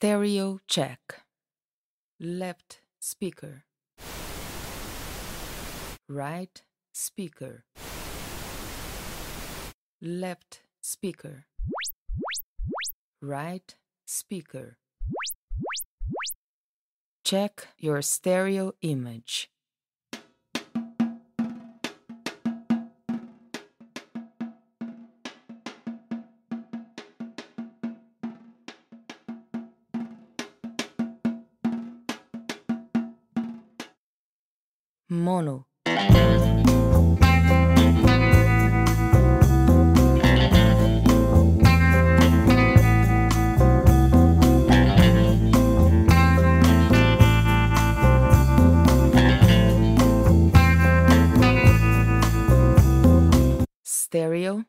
Stereo check. Left speaker. Right speaker. Left speaker. Right speaker. Check your stereo image. Mono. Stereo.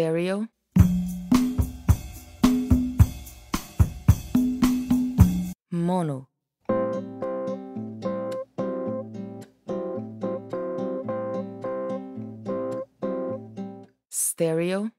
Stereo. Mono. Stereo.